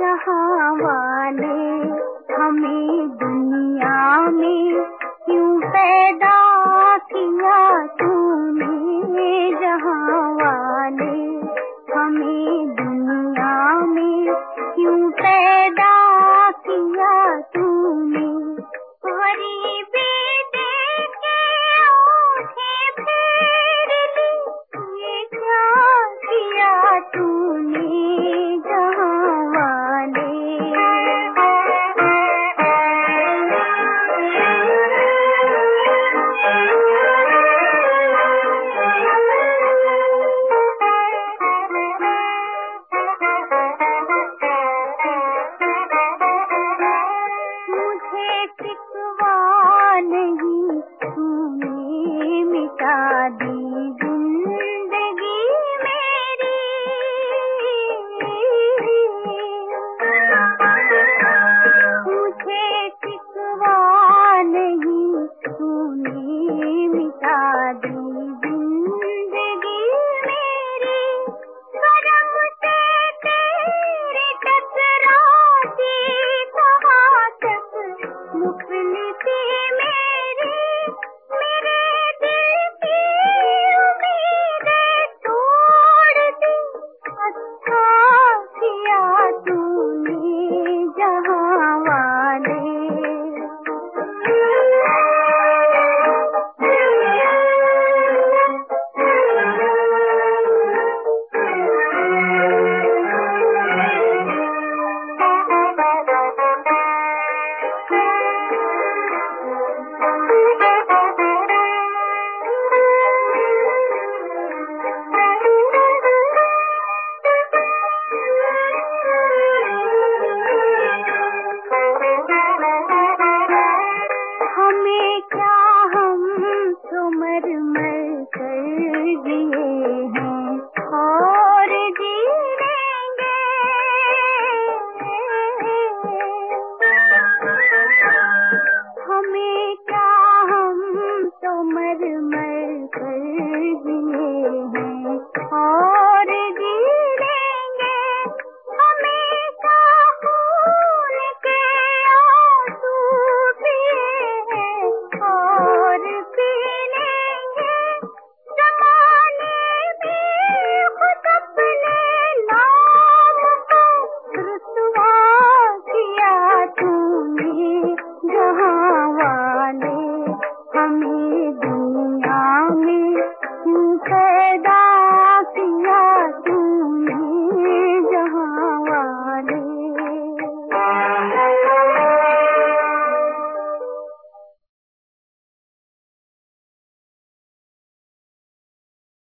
जहाँ वाले हमें दुनिया में क्यों पैदा अपने पे मैं